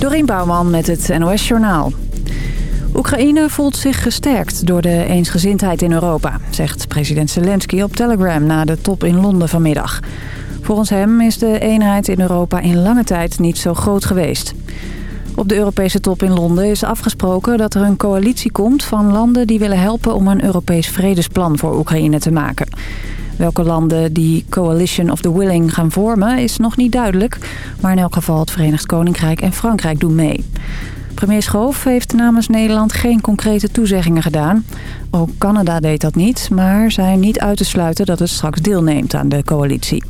Dorien Bouwman met het NOS Journaal. Oekraïne voelt zich gesterkt door de eensgezindheid in Europa... zegt president Zelensky op Telegram na de top in Londen vanmiddag. Volgens hem is de eenheid in Europa in lange tijd niet zo groot geweest. Op de Europese top in Londen is afgesproken dat er een coalitie komt... van landen die willen helpen om een Europees vredesplan voor Oekraïne te maken... Welke landen die Coalition of the Willing gaan vormen is nog niet duidelijk. Maar in elk geval het Verenigd Koninkrijk en Frankrijk doen mee. Premier Schoof heeft namens Nederland geen concrete toezeggingen gedaan. Ook Canada deed dat niet, maar zei niet uit te sluiten dat het straks deelneemt aan de coalitie.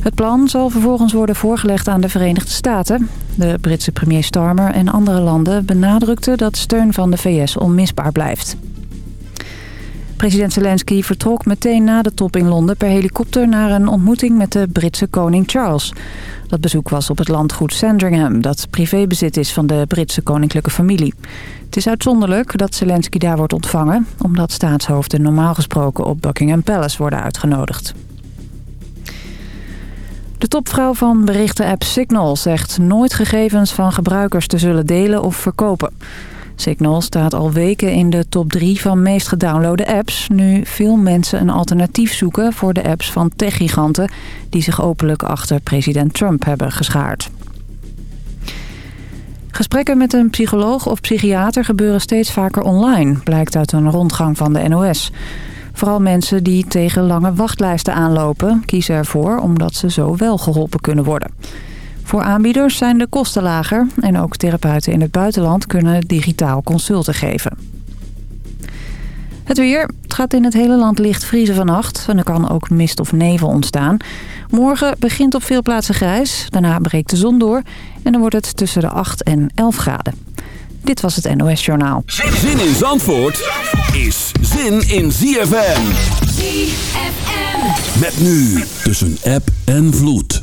Het plan zal vervolgens worden voorgelegd aan de Verenigde Staten. De Britse premier Starmer en andere landen benadrukten dat steun van de VS onmisbaar blijft. President Zelensky vertrok meteen na de top in Londen per helikopter naar een ontmoeting met de Britse koning Charles. Dat bezoek was op het landgoed Sandringham, dat privébezit is van de Britse koninklijke familie. Het is uitzonderlijk dat Zelensky daar wordt ontvangen, omdat staatshoofden normaal gesproken op Buckingham Palace worden uitgenodigd. De topvrouw van berichtenapp Signal zegt nooit gegevens van gebruikers te zullen delen of verkopen. Signal staat al weken in de top 3 van meest gedownloade apps... nu veel mensen een alternatief zoeken voor de apps van techgiganten... die zich openlijk achter president Trump hebben geschaard. Gesprekken met een psycholoog of psychiater gebeuren steeds vaker online... blijkt uit een rondgang van de NOS. Vooral mensen die tegen lange wachtlijsten aanlopen... kiezen ervoor omdat ze zo wel geholpen kunnen worden. Voor aanbieders zijn de kosten lager en ook therapeuten in het buitenland kunnen digitaal consulten geven. Het weer. Het gaat in het hele land licht vriezen vannacht. En er kan ook mist of nevel ontstaan. Morgen begint op veel plaatsen grijs. Daarna breekt de zon door. En dan wordt het tussen de 8 en 11 graden. Dit was het NOS Journaal. Zin in Zandvoort is zin in ZFM. ZFM. Met nu tussen app en vloed.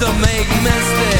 To make mistakes.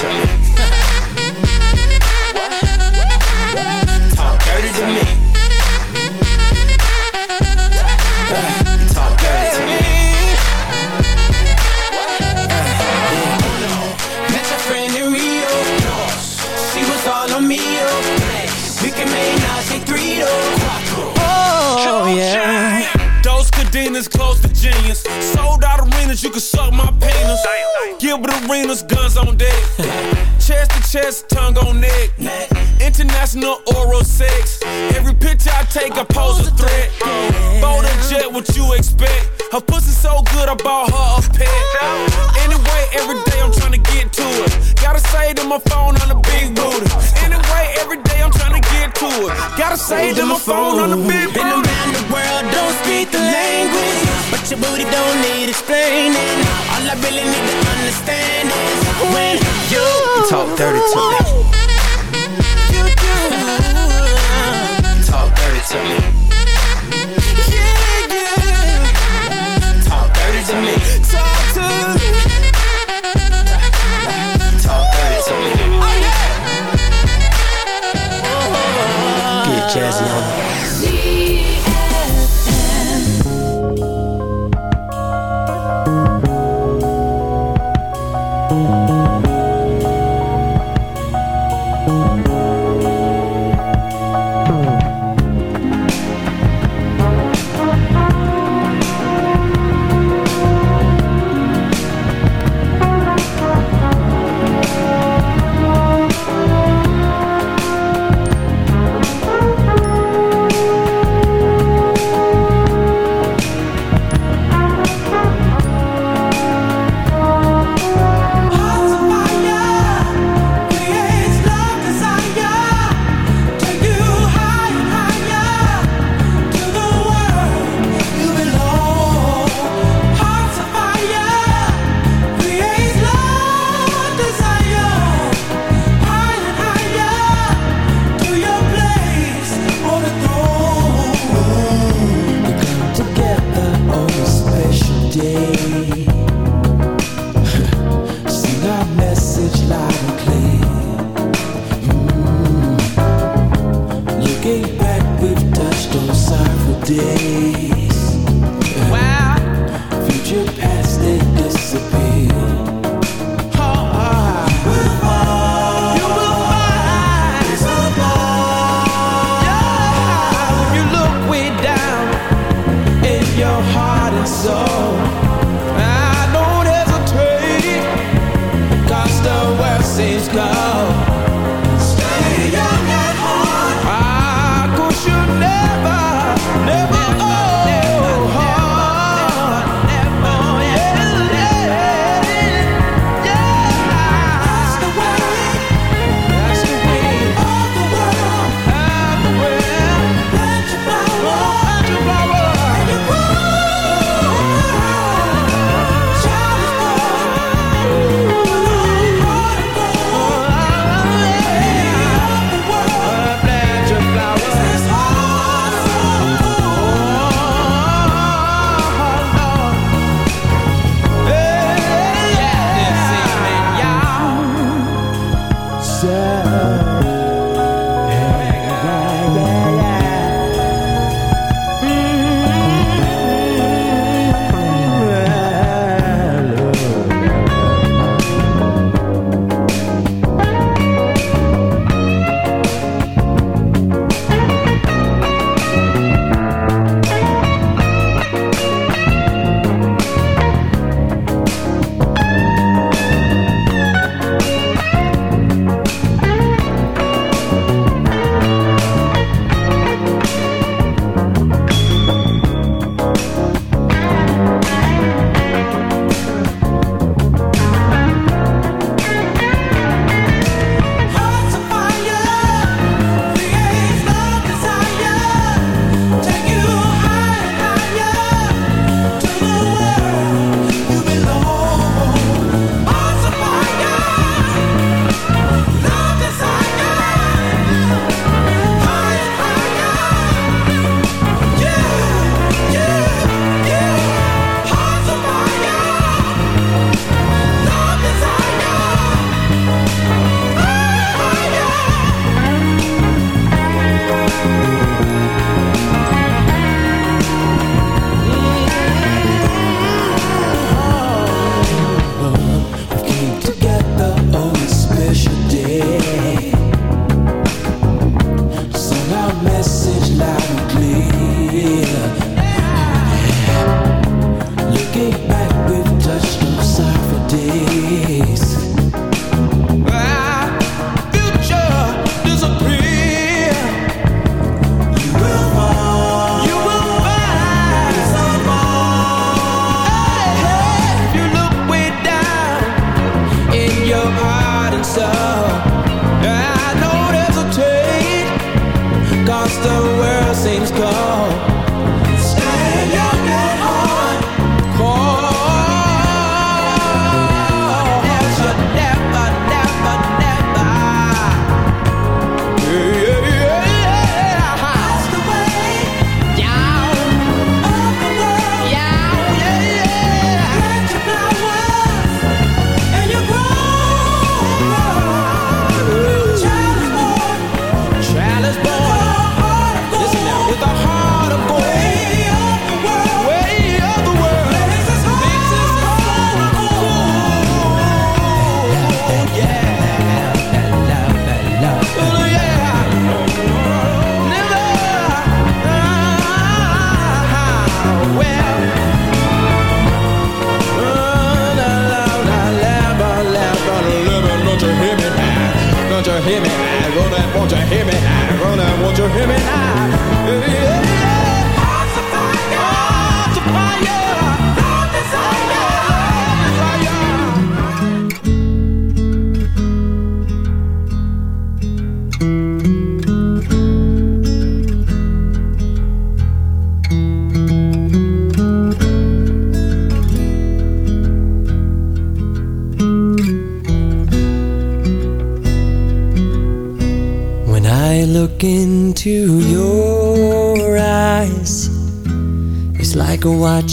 Talk dirty to me. Talk dirty to me. Met your friend in Rio. She was all on me. We can make now say. Oh yeah. Those cadenas close to genius. Sold out arenas, you can suck my penis. Gilbert arenas, guns on deck. chest to chest, tongue on neck. International oral sex. Every picture I take, I pose a threat. Bold and jet, what you expect? Her pussy so good, I bought her a pet. Anyway, every day I'm trying to get to it. Gotta say to my phone on the big booty. It. Gotta say to my phone on the big Been around the world, don't speak the language, but your booty don't need explaining. All I really need to understand is when you You talk dirty to me.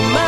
the.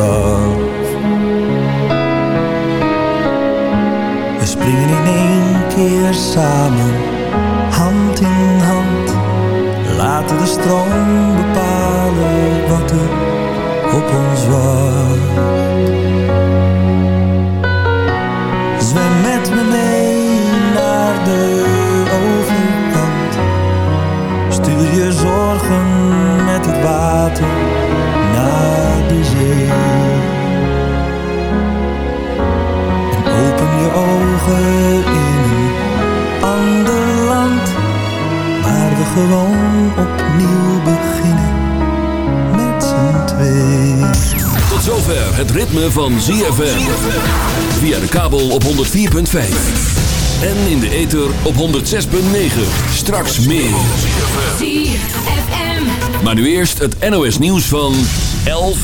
Af. We springen in één keer samen, gewoon opnieuw beginnen met z'n twee. Tot zover het ritme van ZFM. Via de kabel op 104.5. En in de ether op 106.9. Straks meer. Maar nu eerst het NOS nieuws van 11